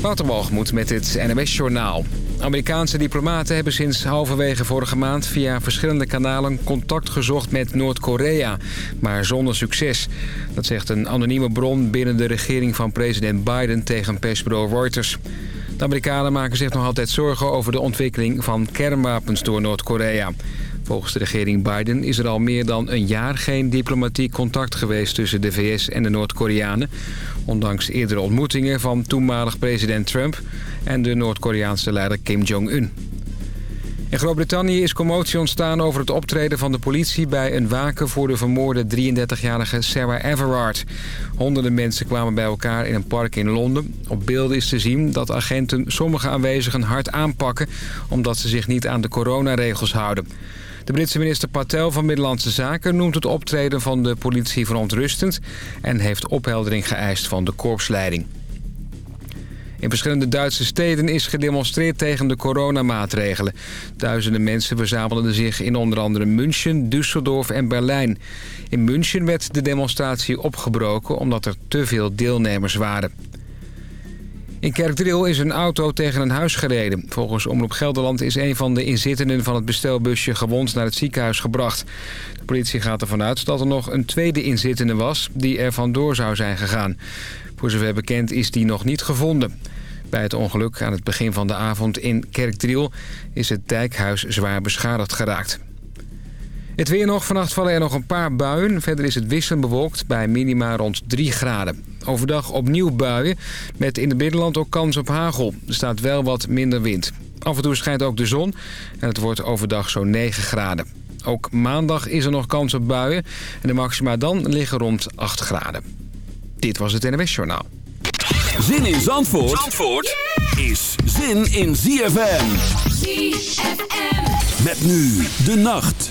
Waterwalgemoed met het NMS Journaal. Amerikaanse diplomaten hebben sinds halverwege vorige maand... via verschillende kanalen contact gezocht met Noord-Korea. Maar zonder succes. Dat zegt een anonieme bron binnen de regering van president Biden... tegen persbureau Reuters. De Amerikanen maken zich nog altijd zorgen over de ontwikkeling van kernwapens door Noord-Korea. Volgens de regering Biden is er al meer dan een jaar geen diplomatiek contact geweest tussen de VS en de Noord-Koreanen. Ondanks eerdere ontmoetingen van toenmalig president Trump en de Noord-Koreaanse leider Kim Jong-un. In Groot-Brittannië is commotie ontstaan over het optreden van de politie... bij een waken voor de vermoorde 33-jarige Sarah Everard. Honderden mensen kwamen bij elkaar in een park in Londen. Op beelden is te zien dat agenten sommige aanwezigen hard aanpakken... omdat ze zich niet aan de coronaregels houden. De Britse minister Patel van Middellandse Zaken noemt het optreden van de politie verontrustend... en heeft opheldering geëist van de korpsleiding. In verschillende Duitse steden is gedemonstreerd tegen de coronamaatregelen. Duizenden mensen verzamelden zich in onder andere München, Düsseldorf en Berlijn. In München werd de demonstratie opgebroken omdat er te veel deelnemers waren. In Kerkdriel is een auto tegen een huis gereden. Volgens Omroep Gelderland is een van de inzittenden van het bestelbusje gewond naar het ziekenhuis gebracht. De politie gaat ervan uit dat er nog een tweede inzittende was die er vandoor zou zijn gegaan. Voor zover bekend is die nog niet gevonden. Bij het ongeluk aan het begin van de avond in Kerkdriel is het dijkhuis zwaar beschadigd geraakt. Het weer nog. Vannacht vallen er nog een paar buien. Verder is het wisselend bewolkt bij minima rond 3 graden. Overdag opnieuw buien, met in het binnenland ook kans op hagel. Er staat wel wat minder wind. Af en toe schijnt ook de zon en het wordt overdag zo'n 9 graden. Ook maandag is er nog kans op buien en de maxima dan liggen rond 8 graden. Dit was het NWS Journaal. Zin in Zandvoort, Zandvoort is zin in ZFM. ZFM. Met nu de nacht.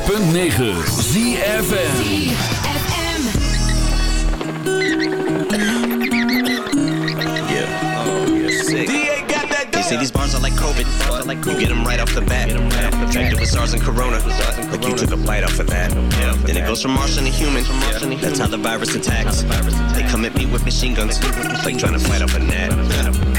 106.9 ZFN COVID. You get them right off the bat. Infected with SARS and Corona. Like you took a bite off of that. Then it goes from Martian to human. That's how the virus attacks. They come at me with machine guns. Like trying to fight off a gnat.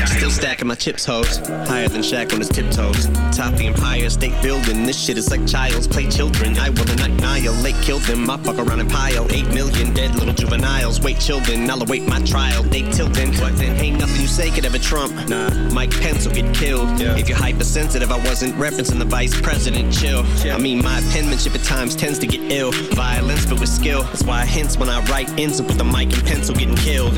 Still stacking my chips, hoes. Higher than Shaq on his tiptoes. Top the Empire State Building. This shit is like child's play children. I will annihilate, kill them. I fuck around and pile. Eight million dead little juveniles. Wait, children. I'll await my trial. They tilting. What then? Ain't nothing you say could ever trump. Nah. Mike Pence will get killed. If you're hypersensitive, I wasn't referencing the vice president. Chill. I mean, my penmanship at times tends to get ill. Violence, but with skill. That's why I hints when I write ends up with the mic and pencil getting killed.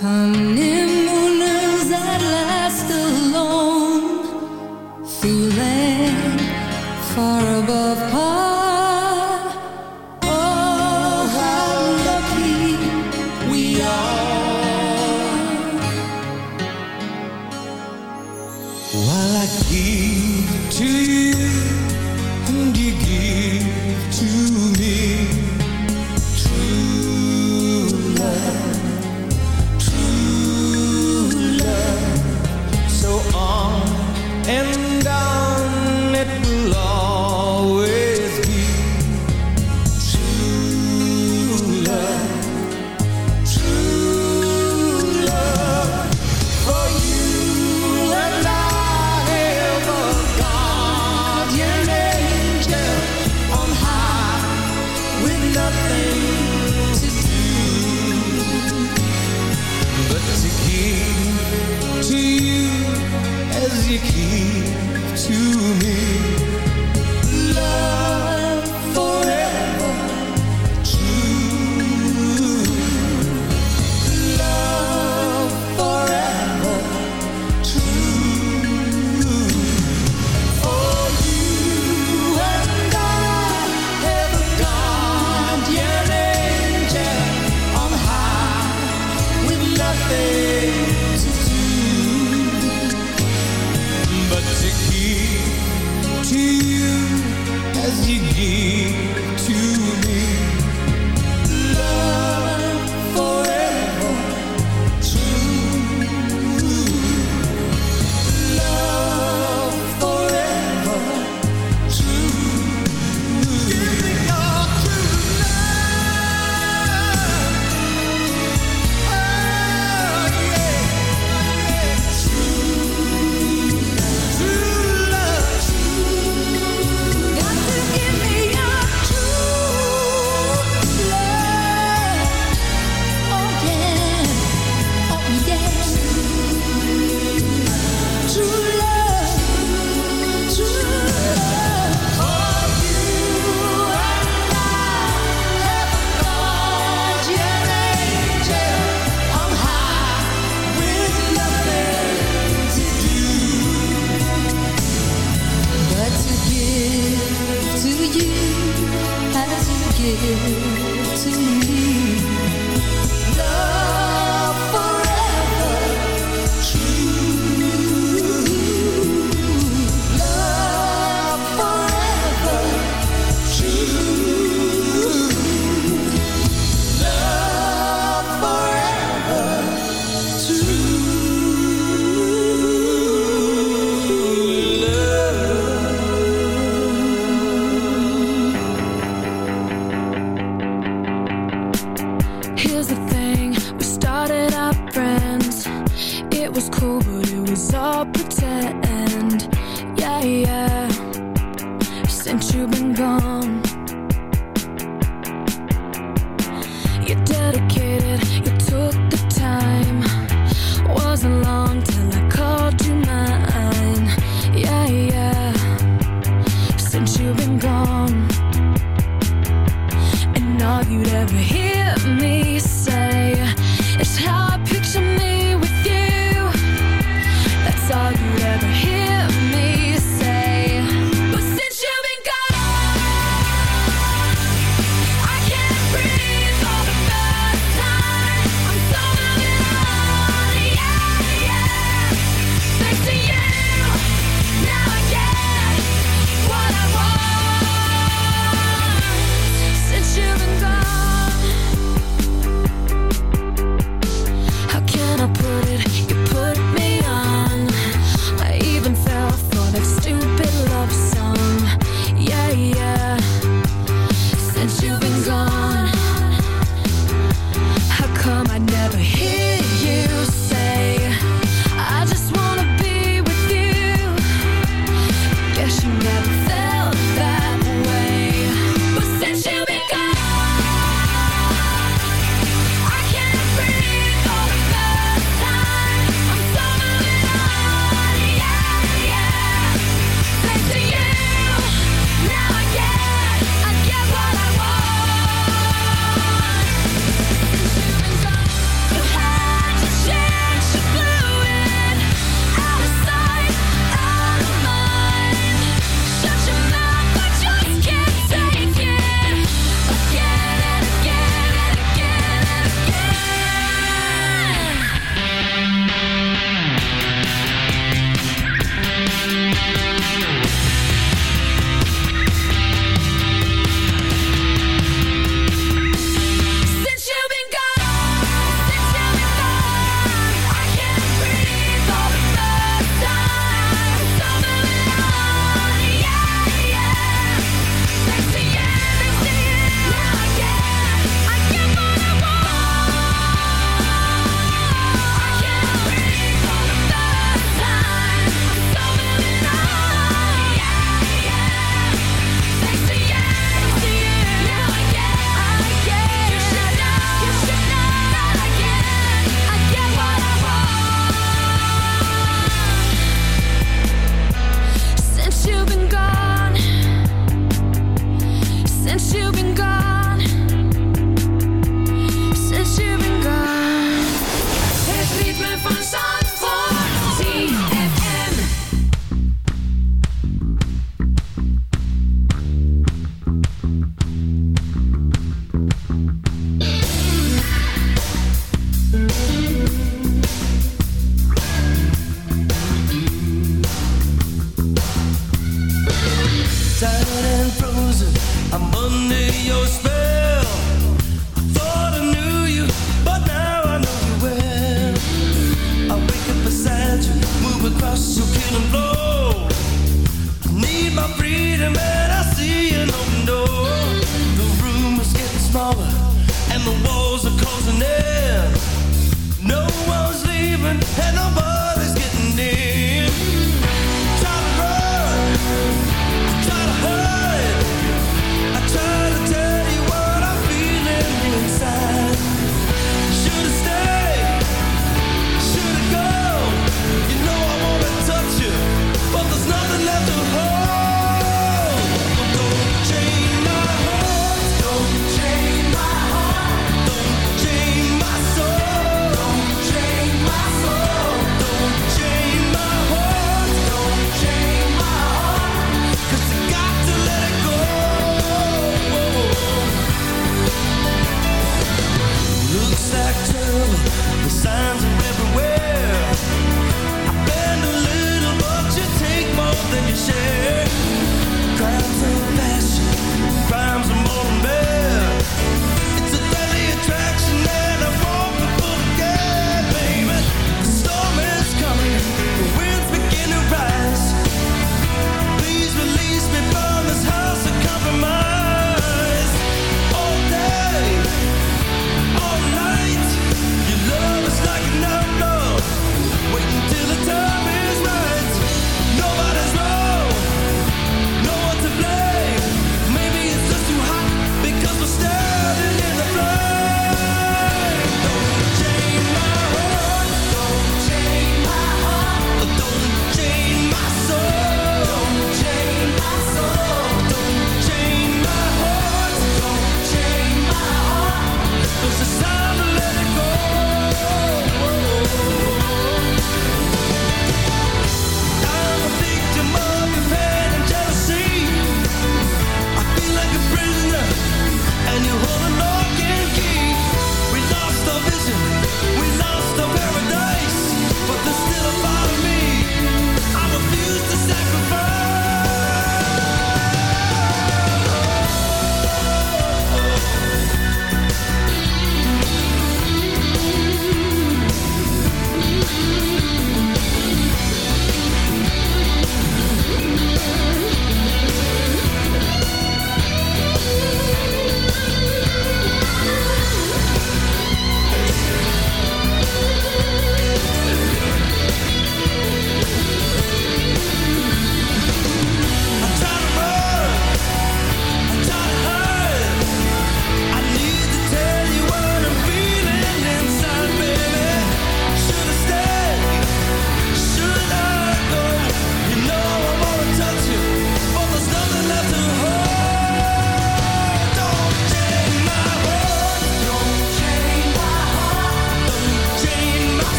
I'm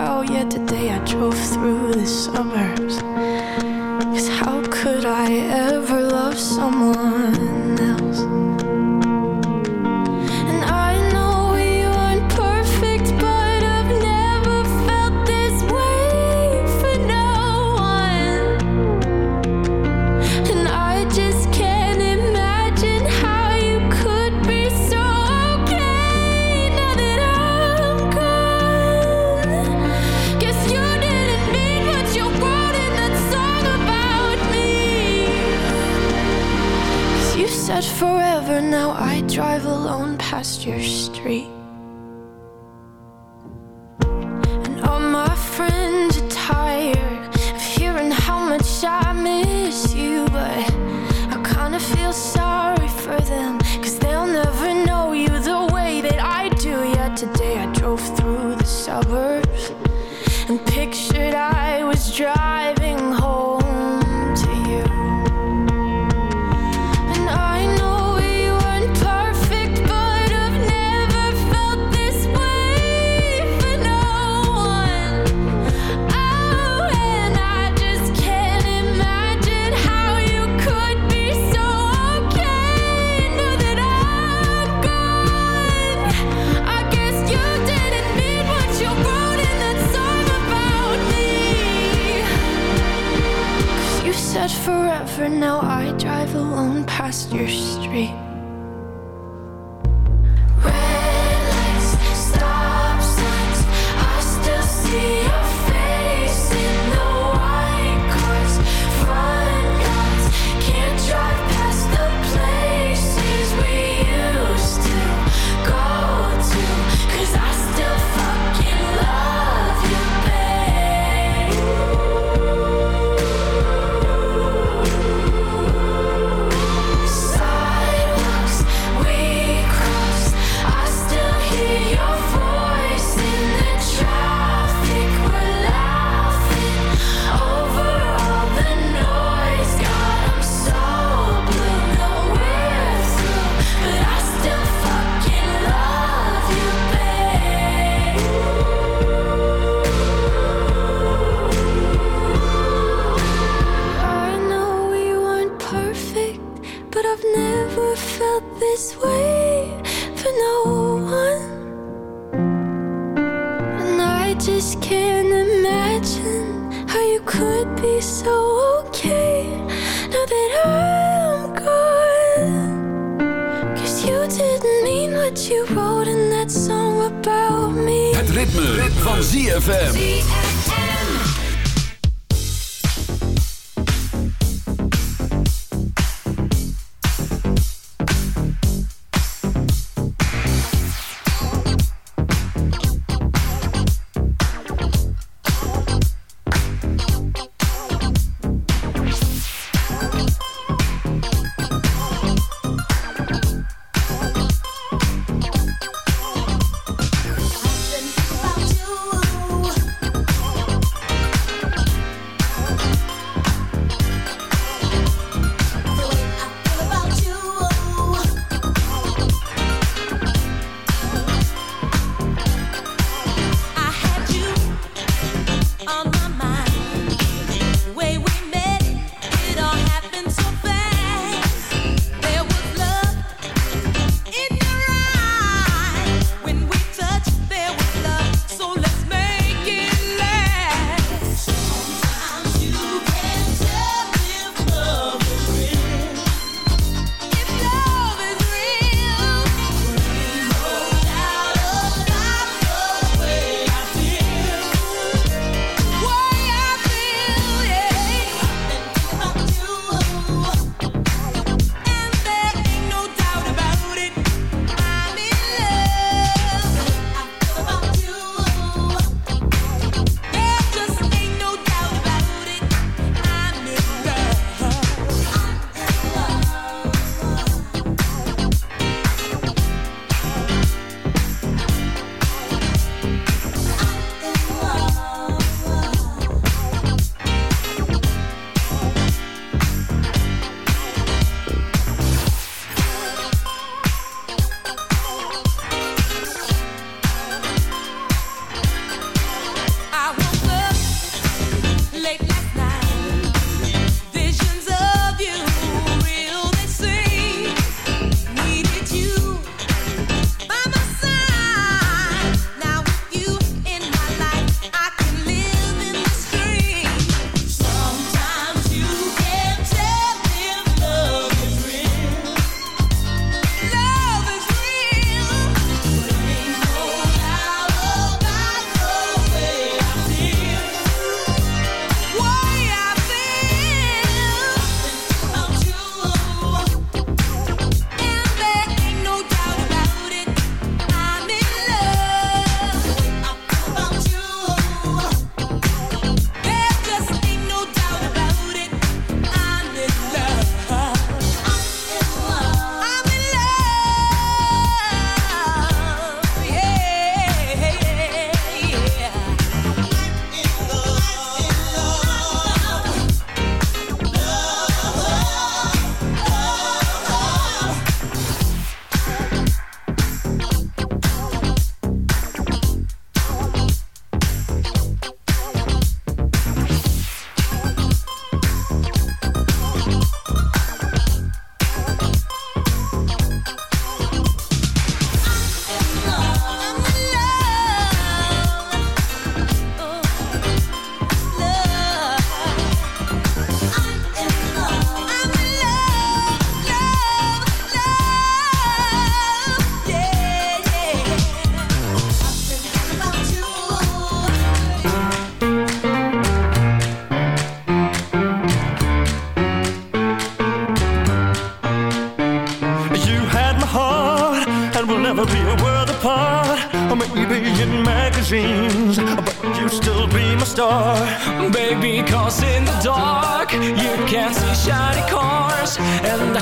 Oh yeah, today I drove through the suburbs. Cause how could I ever love someone? Your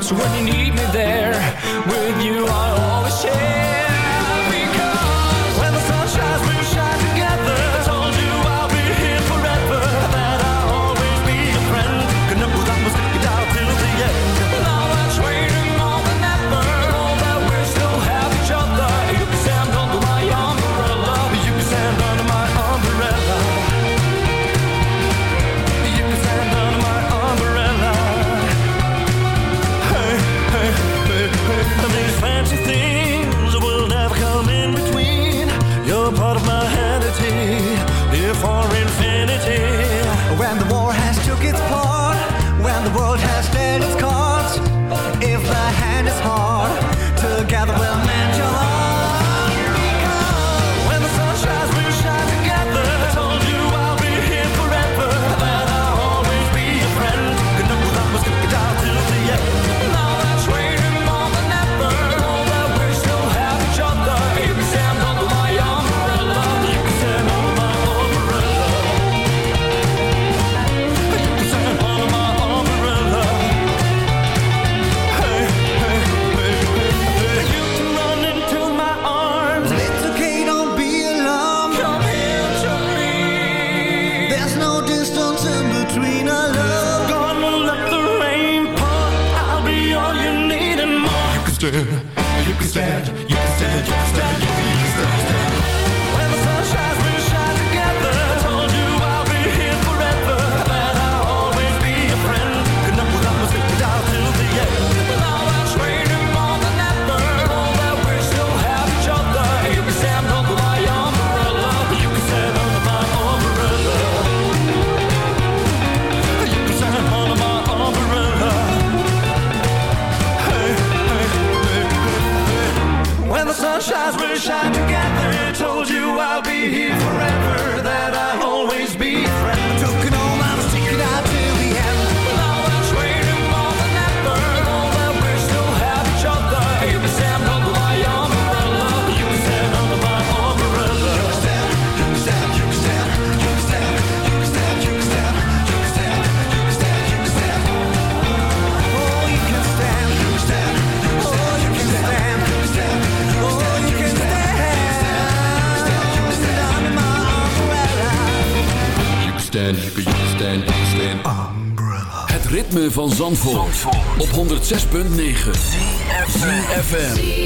that's when you need 6.9. 106.9 FM.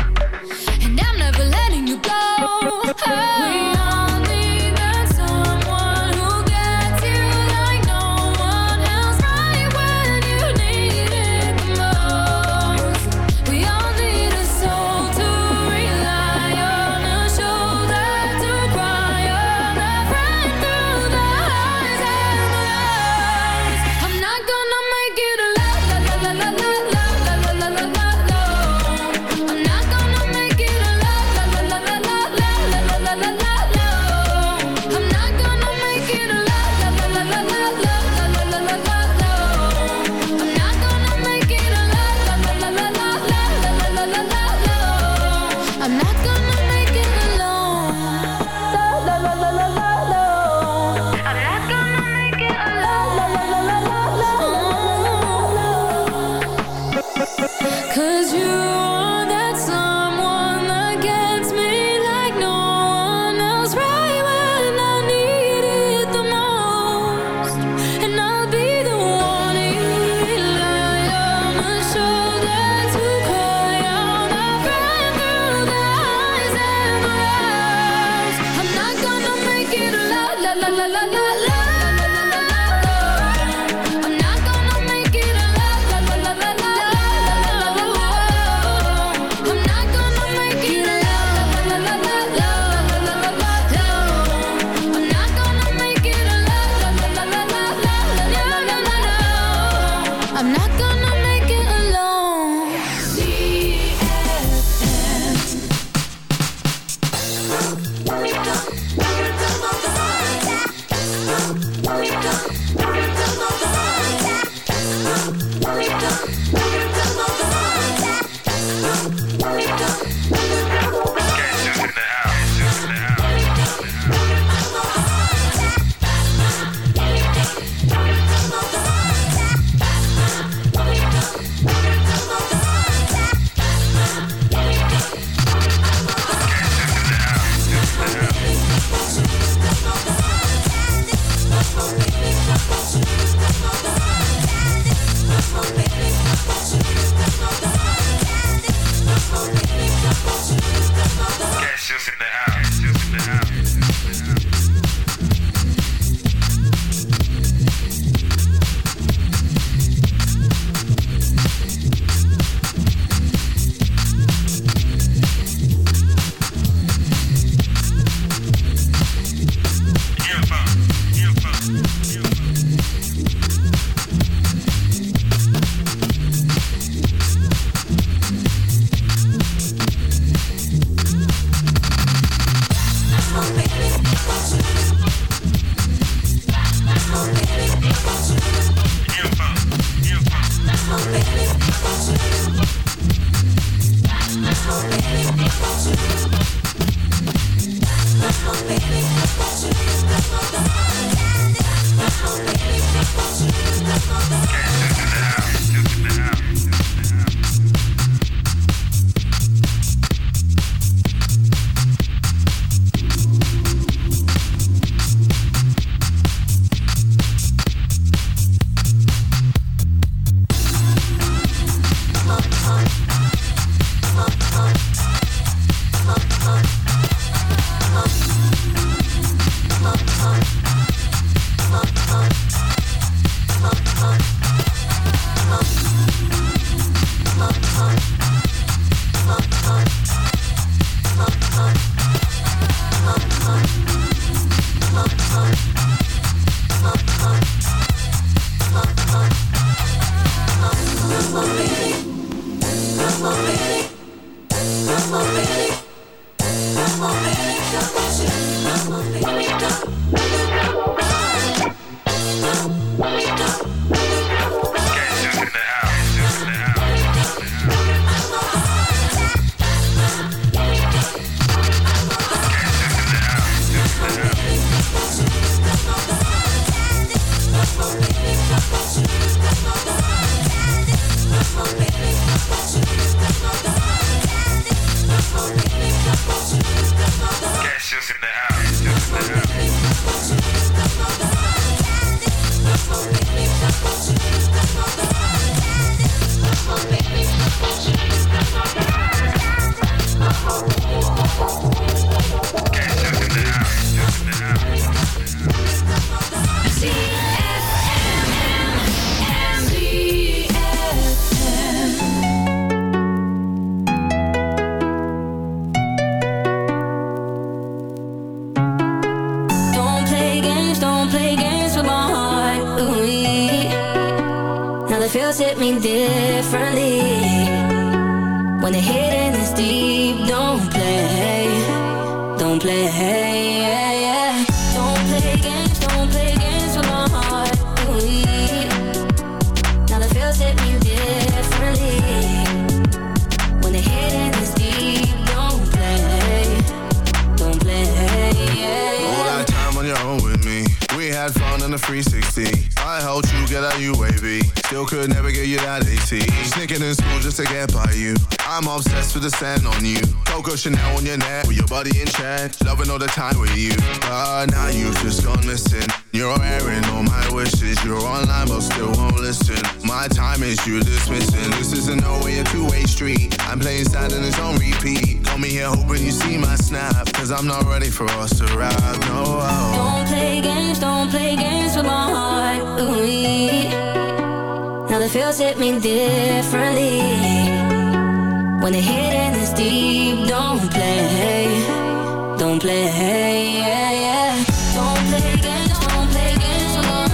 Chanel on your neck with your body in check. Loving all the time with you. But now you've just gone missing. You're airing all my wishes. You're online but still won't listen. My time is you dismissing. This isn't no way a two-way street. I'm playing sad and it's on repeat. Call me here hoping you see my snap. Cause I'm not ready for us to ride. No. Don't play games, don't play games with my heart. Ooh, now the feels hit me differently. When the hitting is deep, don't play, don't play. Yeah, yeah. Don't play games, don't play games with now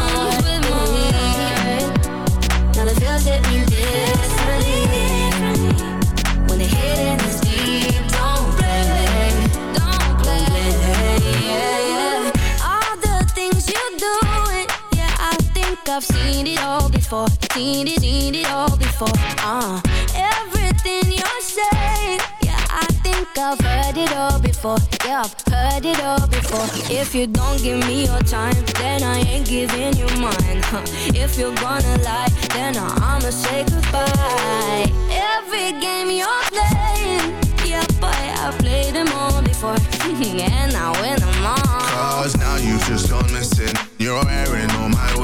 the feels. When the hitting is deep, don't play, don't play. Yeah, yeah. All the things you yeah, I think I've seen it all before. Seen it, seen it all before. Uh, everything I've heard it all before. Yeah, I've heard it all before. If you don't give me your time, then I ain't giving you mine. Huh. If you're gonna lie, then I'ma say goodbye. Every game you're playing, yeah, boy, I've played them all before, and I win them all. Cause now you've just gone missing. You're airing all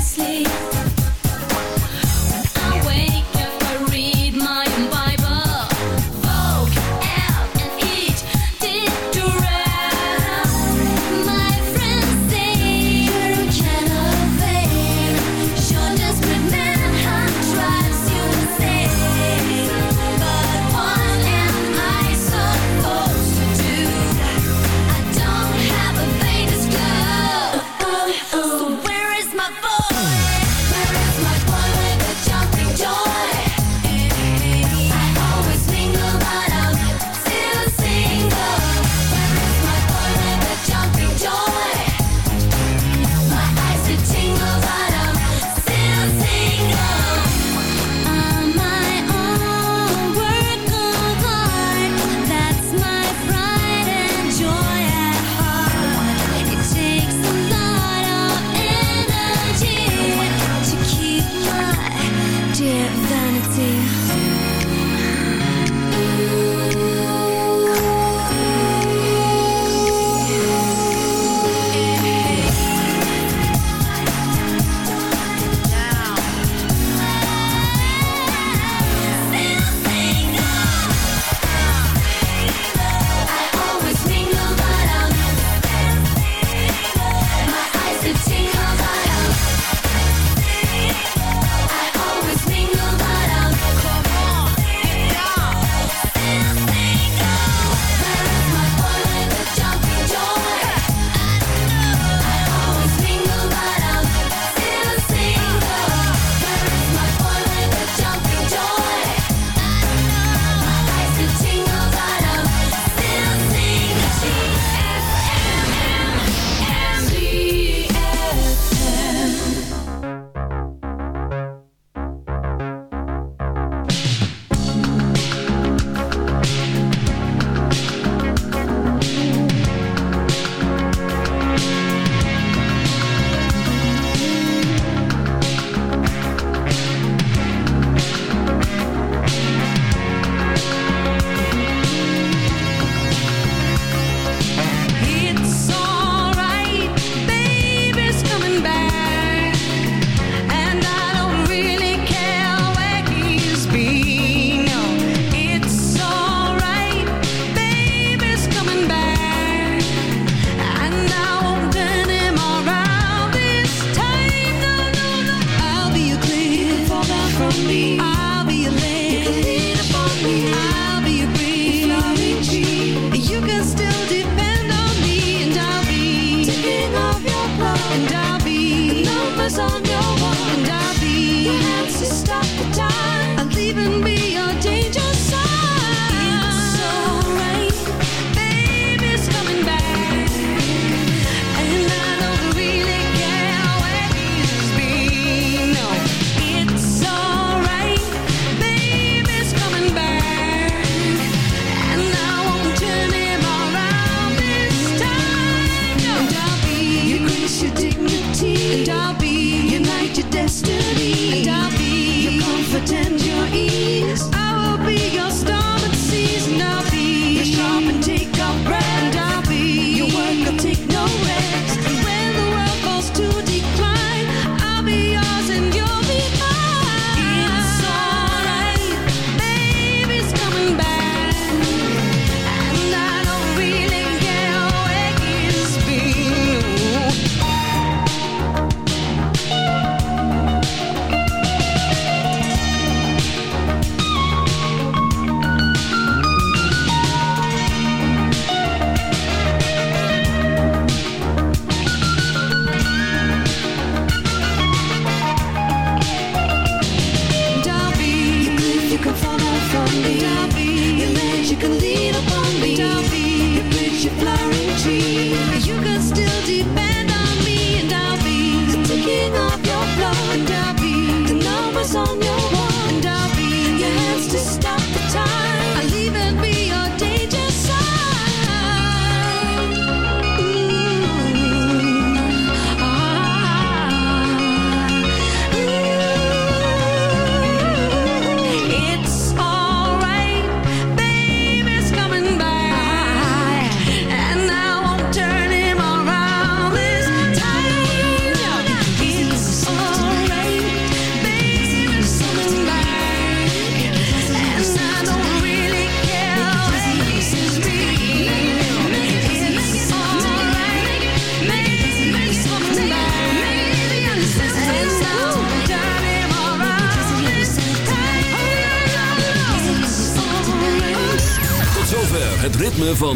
sleep.